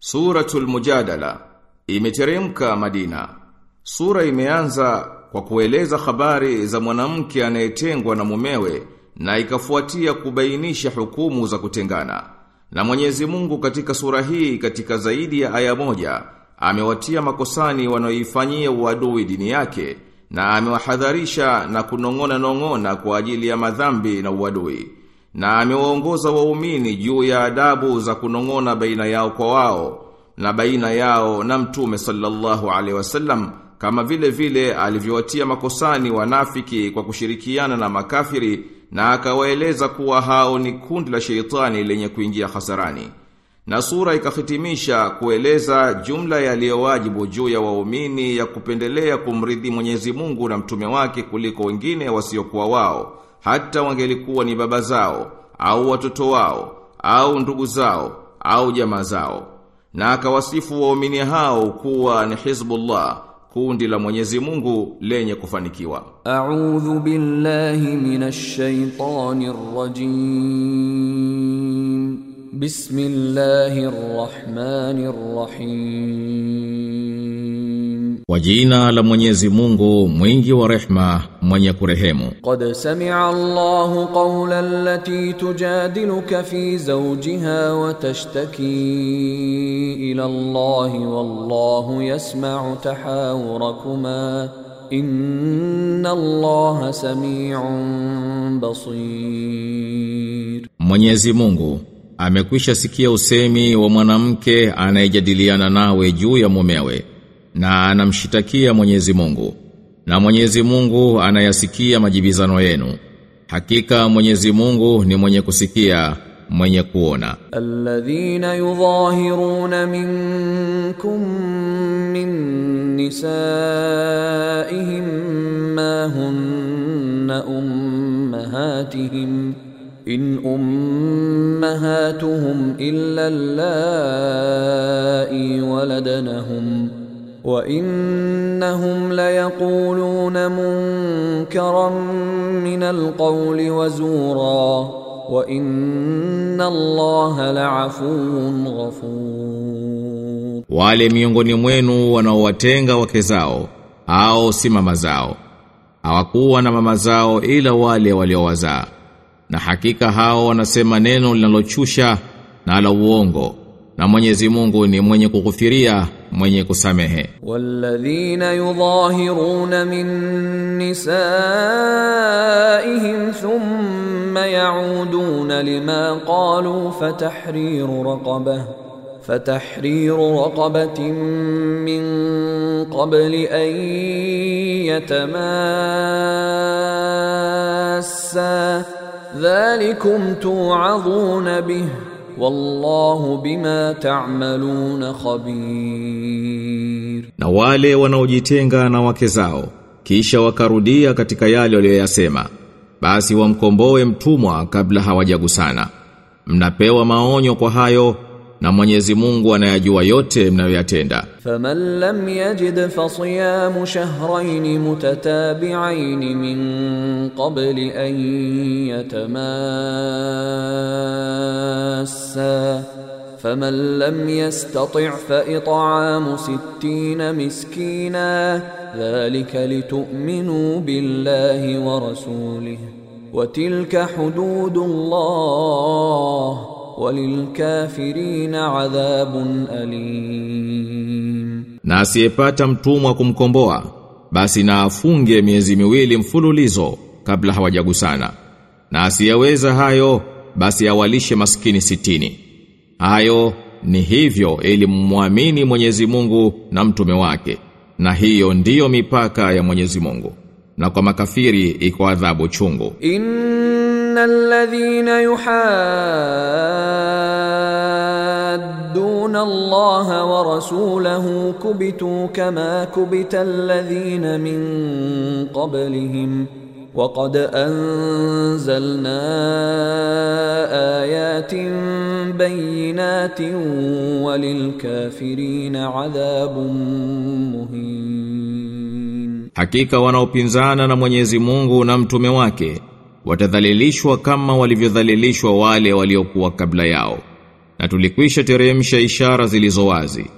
Suratul Mujadala imeteremka Madina. Sura imeanza kwa kueleza habari za mwanamke anayetengwa na mumewe na ikafuatia kubainisha hukumu za kutengana. Na Mwenyezi Mungu katika sura hii katika zaidi ya aya moja amewatia makosani wanaoifanyia uadui dini yake na amewahadharisha na kunong'ona nong'ona kwa ajili ya madhambi na uadui na amewaongoza waumini juu ya adabu za kunong'ona baina yao kwa wao na baina yao na mtume sallallahu alaihi wasallam kama vile vile alivyowatia makosani wanafiki kwa kushirikiana na makafiri na akawaeleza kuwa hao ni kundi la sheitani lenye kuingia hasarani. Na sura ikahitimisha kueleza jumla yaliyowajibu juu ya waumini ya kupendelea kumridhi Mwenyezi Mungu na mtume wake kuliko wengine wasiokuwa wao, hata wangelikuwa ni baba zao au watoto wao au ndugu zao au jamaa zao. Na akawasifu waumini hao kuwa ni Hizbullah, kundi la Mwenyezi Mungu lenye kufanikiwa. A'udhu billahi minash shaitanir rajim. Bismillahir rahmanir rahim. Kwa jina la Mwenyezi Mungu mwingi wa rehma mwenye kurehemu. Qad sami'a Allahu qawla allati tujadiluka fi zawjiha wa tashtaki ila Allahi wallahu yasma'u tahawurakuma inna Allaha sami'un basir. Mwenyezi Mungu amekwisha sikia usemi wa mwanamke anayejadiliana nawe juu ya mumewe na anamshitakia Mwenyezi Mungu na Mwenyezi Mungu anayasikia majibizano yenu hakika Mwenyezi Mungu ni mwenye kusikia mwenye kuona الذين يظاهرون منكم من نسائهم ما هن أمهاتهم إن أمهاتهم إلا اللائي ولدنهم وإنهم ليقولون منكرا من القول وزورا وإن الله لعفو غفور wale miongoni mwenu wanaowatenga wake zao au si mama zao hawakuwa na mama zao ila wale waliowazaa na hakika hao wanasema neno linalochusha na la uongo na Mwenyezi Mungu ni mwenye kukuthiria mwenye kusamehe walladhina yudhahiruna min nisaihim thumma yauduna lima qalu fatahriru raqabah فتحرير رقبة من قبل أن يتماسا ذلكم توعظون به wallahu bima ta'maluna khabir. Na wale wanaojitenga na wake zao kisha wakarudia katika yale waliyoyasema basi wamkomboe mtumwa kabla hawajagusana. Mnapewa maonyo kwa hayo na Mwenyezi Mungu anayajua yote mnayoyatenda. فمن لم يجد فصيام شهرين متتابعين من قبل أن يتماسا فمن لم يستطع فإطعام ستين مسكينا ذلك لتؤمنوا بالله ورسوله وتلك حدود الله walilkafirina adhabun alim. Na asiyepata mtumwa kumkomboa basi na afunge miezi miwili mfululizo kabla hawajagusana. Na asiyeweza hayo basi awalishe maskini sitini. Hayo ni hivyo ili muamini Mwenyezi Mungu na mtume wake. Na hiyo ndiyo mipaka ya Mwenyezi Mungu. Na kwa makafiri iko adhabu chungu. In إن الذين يحادون الله ورسوله كبتوا كما كبت الذين من قبلهم وقد أنزلنا آيات بينات وللكافرين عذاب مهين. Hakika wanaopinzana na Mwenyezi Mungu na mtume wake watadhalilishwa kama walivyodhalilishwa wale waliokuwa kabla yao. Na tulikwisha teremsha ishara zilizo wazi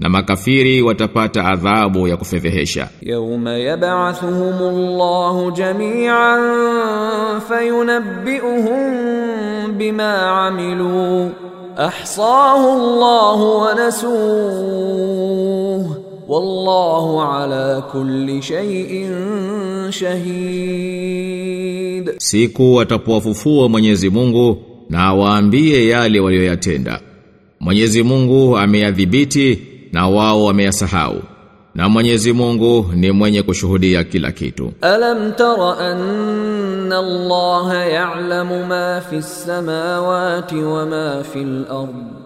na makafiri watapata adhabu ya kufedhehesha. Yauma yab'athuhumullahu jami'an fayunabbi'uhum bima amilu. Ahsahu Allahu wa nasuhu. Wallahu ala kulli shay'in shahid siku atapowafufua Mwenyezi Mungu na waambie yale walioyatenda. Mwenyezi Mungu ameyadhibiti na wao wameyasahau. Na Mwenyezi Mungu ni mwenye kushuhudia kila kitu. Alam tara anna Allah ya'lamu ma fi samawati wa ma fil ardh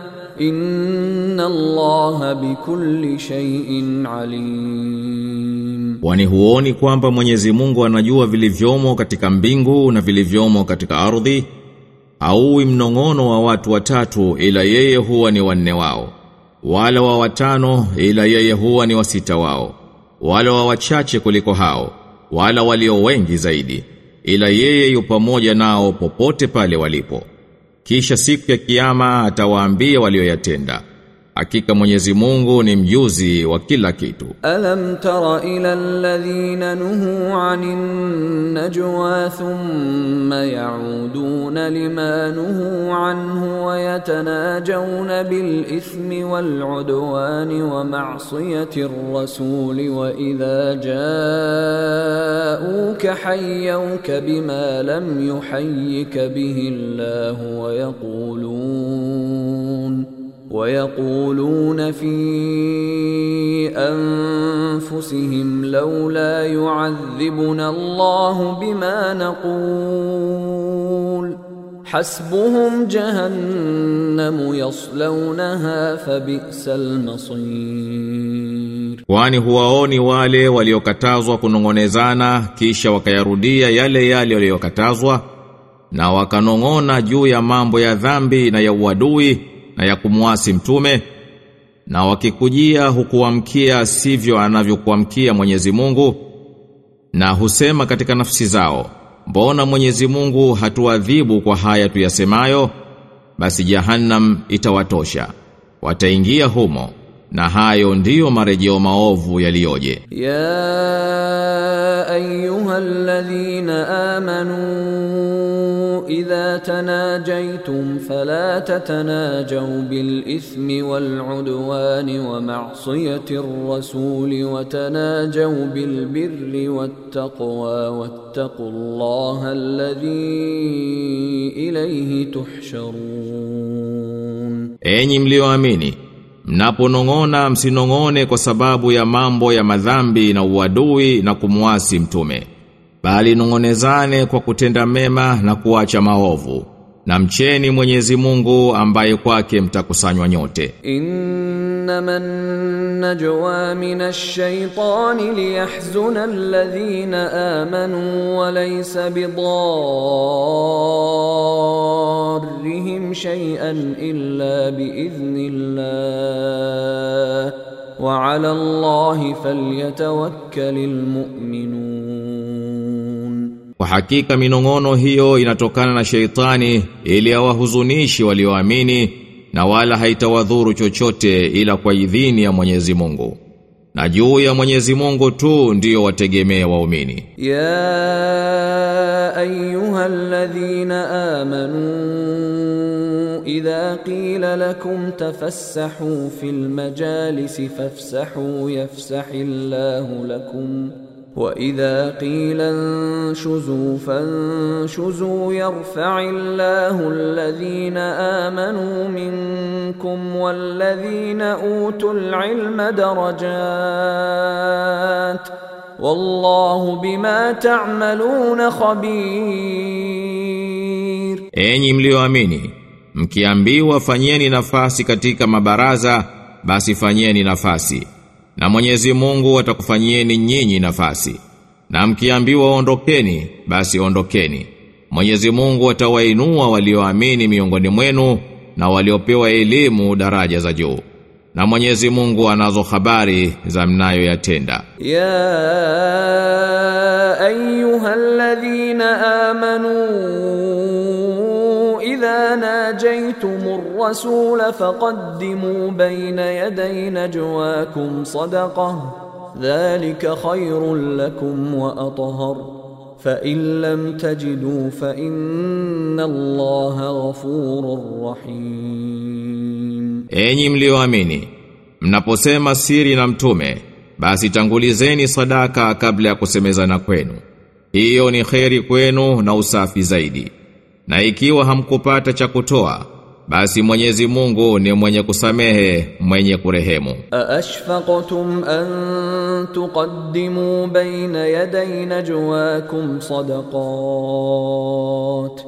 Inna Allaha bikulli shay'in alim. Wani huoni kwamba Mwenyezi Mungu anajua vilivyomo katika mbingu na vilivyomo katika ardhi? Au mnong'ono wa watu watatu ila yeye huwa ni wanne wao. Wala wa watano ila yeye huwa ni wasita wao. Wala wa wachache kuliko hao, wala walio wengi zaidi. Ila yeye yu pamoja nao popote pale walipo. Kisha siku ya kiyama atawaambia walioyatenda. Hakika Mwenyezi Mungu ni mjuzi wa kila kitu. ألم تر إلى الذين نهوا عن النجوى ثم يعودون لما نهوا عنه ويتناجون بالإثم والعدوان ومعصية الرسول وإذا جاءوك حيوك بما لم يحيك به الله ويقولون ويقولون في انفسهم لولا يعذبنا الله بما نقول حسبهم جهنم يصلونها فبئس المصير Kwani huwaoni wale waliokatazwa kunongonezana kisha wakayarudia yale yale waliyokatazwa na wakanong'ona juu ya mambo ya dhambi na ya uadui na ya kumwasi mtume na wakikujia hukuamkia sivyo anavyokuamkia Mwenyezi Mungu na husema katika nafsi zao mbona Mwenyezi Mungu hatuadhibu kwa haya tuyasemayo? Basi jahannam itawatosha wataingia humo na hayo ndiyo marejeo maovu yaliyoje. Ya ayyuhalladhina amanu امنوا اذا تناجيتم فلا تتناجوا بالاثم والعدوان ومعصيه الرسول وتناجوا بالبر والتقوى واتقوا الله الذي اليه تحشرون Enyi mlioamini mnaponong'ona msinong'one kwa sababu ya mambo ya madhambi na uadui na kumwasi mtume bali nungonezane kwa kutenda mema na kuacha maovu. Na mcheni Mwenyezi Mungu ambaye kwake mtakusanywa nyote. Innaman najwa minash shaitani liyahzuna alladhina amanu wa laysa bidarrihim shay'an illa biiznillah wa 'ala Allahi falyatawakkalul mu'minun kwa hakika minong'ono hiyo inatokana na sheitani ili awahuzunishi walioamini na wala haitawadhuru chochote ila kwa idhini ya Mwenyezi Mungu. Na juu ya Mwenyezi Mungu tu ndiyo wategemea waumini. Ya ayyuhalladhina amanu idha qila lakum tafassahu fil majalisi fafsahu yafsahillahu lakum الله لكم واذا قيل انشزوا فانشزوا يرفع الله الذين امنوا منكم والذين اوتوا العلم درجات والله بما تعملون خبير Enyi mlioamini, mkiambiwa fanyeni nafasi katika mabaraza basi fanyeni nafasi na Mwenyezi Mungu atakufanyieni nyinyi nafasi. Na mkiambiwa ondokeni basi ondokeni. Mwenyezi Mungu atawainua walioamini miongoni mwenu na waliopewa elimu daraja za juu. Na Mwenyezi Mungu anazo habari za mnayoyatenda. Ya ayyuhalladhina amanu امنوا اذا ناجيتم الرسول فقدموا بين يدي نجواكم صدقه ذلك خير لكم واطهر فان لم تجدوا فان الله غفور رحيم Enyi mlioamini mnaposema siri na mtume basi tangulizeni sadaka kabla ya kusemezana kwenu hiyo ni kheri kwenu na usafi zaidi Na ikiwa hamkupata cha kutoa basi Mwenyezi Mungu ni mwenye kusamehe mwenye kurehemu. أأشفقتم أن تقدموا بين يدي نجواكم صدقات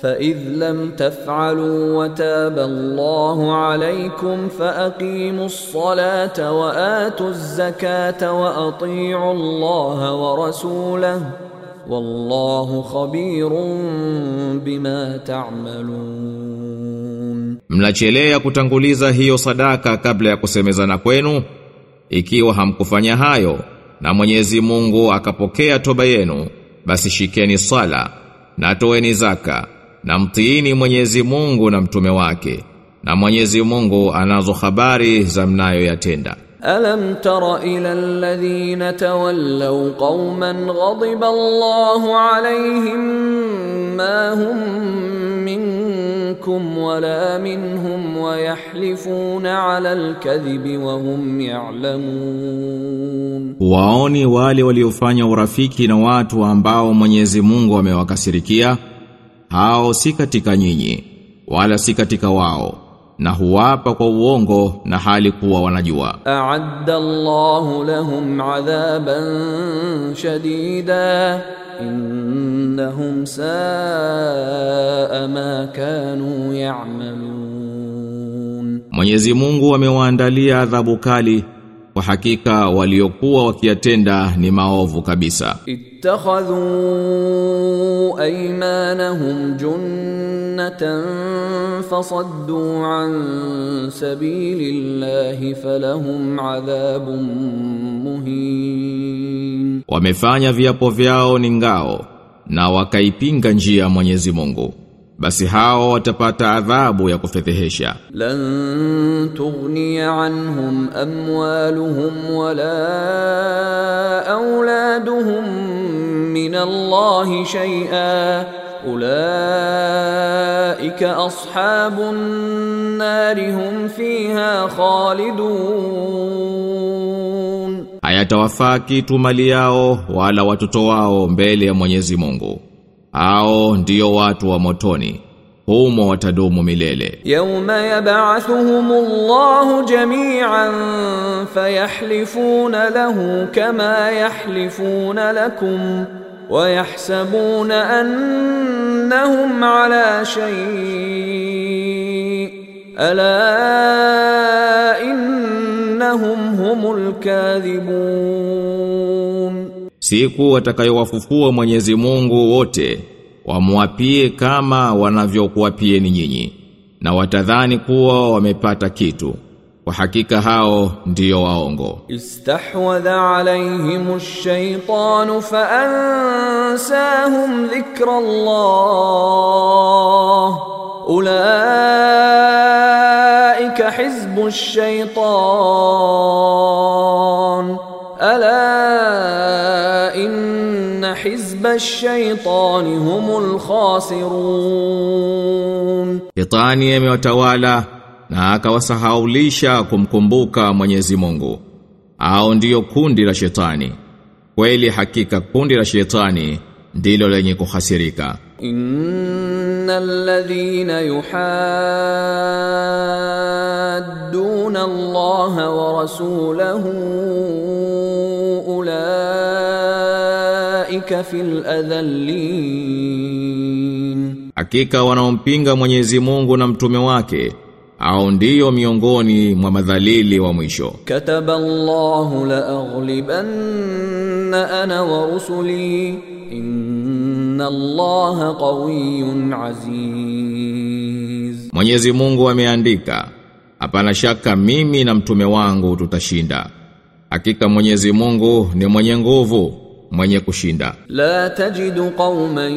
فإذ لم تفعلوا وتاب الله عليكم فأقيموا الصلاة وآتوا الزكاة وأطيعوا الله ورسوله wallahu khabirun bima ta'malun, mnachelea kutanguliza hiyo sadaka kabla ya kusemezana kwenu, ikiwa hamkufanya hayo na Mwenyezi Mungu akapokea toba yenu, basi shikeni sala na toeni zaka na mtiini Mwenyezi Mungu na mtume wake, na Mwenyezi Mungu anazo habari za mnayo yatenda ألم تر إلى الذين تولوا قوما غضب الله عليهم ما هم منكم ولا منهم ويحلفون على الكذب وهم يعلمون Waoni wale waliofanya urafiki na watu ambao Mwenyezi Mungu amewakasirikia hao si katika nyinyi wala si katika wao na huwapa kwa uongo na hali kuwa wanajua. A'adda Allahu lahum adhaban shadida innahum saa ma kanu ya'malun. Mwenyezi Mungu amewaandalia adhabu kali kwa hakika waliokuwa wakiyatenda ni maovu kabisa. Ittakhadhu aymanahum junnatan fasaddu an sabilillahi falahum adhabun muhin. Wamefanya viapo vyao ni ngao na wakaipinga njia ya Mwenyezi Mungu basi hao watapata adhabu ya kufedhehesha. Lan tughniya anhum amwaluhum wala auladuhum min Allah shay'a ulaika ashabun nari hum fiha khalidun, hayatawafaa kitu mali yao wala watoto wao mbele ya Mwenyezi Mungu. hao ndio watu wa motoni humo watadumu milele يوم يبعثهم الله جميعا فيحلفون له كما يحلفون لكم ويحسبون انهم على شيء الا انهم هم الكاذبون siku atakayowafufua Mwenyezi Mungu wote wamwapie kama wanavyokuapieni nyinyi na watadhani kuwa wamepata kitu. Kwa hakika hao ndio waongo. Istahwadha alaihim ash-shaytan fa ansahum dhikra Allah ulaika hizbu ash-shaytan. Ala حزب الشيطان هم الخاسرون Shetani amewatawala na akawasahaulisha kumkumbuka Mwenyezi Mungu. Hao ndiyo kundi la shetani. Kweli hakika kundi la shetani ndilo lenye kuhasirika. إن الذين يحادون الله ورسوله ulaika fil adhallin Hakika wanaompinga Mwenyezi Mungu na mtume wake au ndiyo miongoni mwa madhalili wa mwisho. Kataba Allahu la aghlibanna ana wa rusuli inna Allaha qawiyyun aziz. Mwenyezi Mungu ameandika hapana shaka mimi na mtume wangu tutashinda. Hakika Mwenyezi Mungu ni mwenye nguvu mwenye kushinda. لا تجد قوما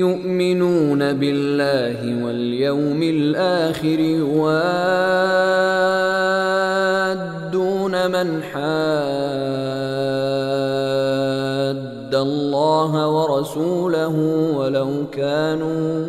يؤمنون بالله واليوم الآخر يوادون من حاد الله ورسوله ولو كانوا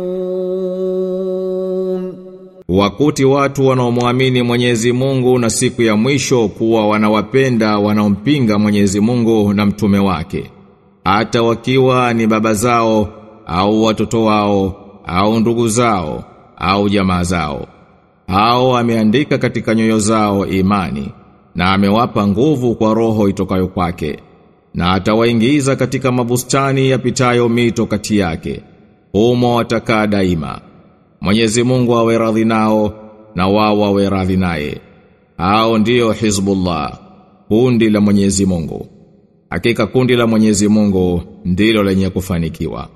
Wakuti watu wanaomwamini Mwenyezi Mungu na siku ya mwisho kuwa wanawapenda wanaompinga Mwenyezi Mungu na mtume wake. Hata wakiwa ni baba zao au watoto wao au ndugu zao au jamaa zao. Hao ameandika katika nyoyo zao imani na amewapa nguvu kwa roho itokayo kwake na atawaingiza katika mabustani yapitayo mito kati yake. Humo watakaa daima. Mwenyezi Mungu awe radhi nao na wao wawe radhi naye. Hao ndio Hizbullah, kundi la Mwenyezi Mungu. Hakika kundi la Mwenyezi Mungu ndilo lenye kufanikiwa.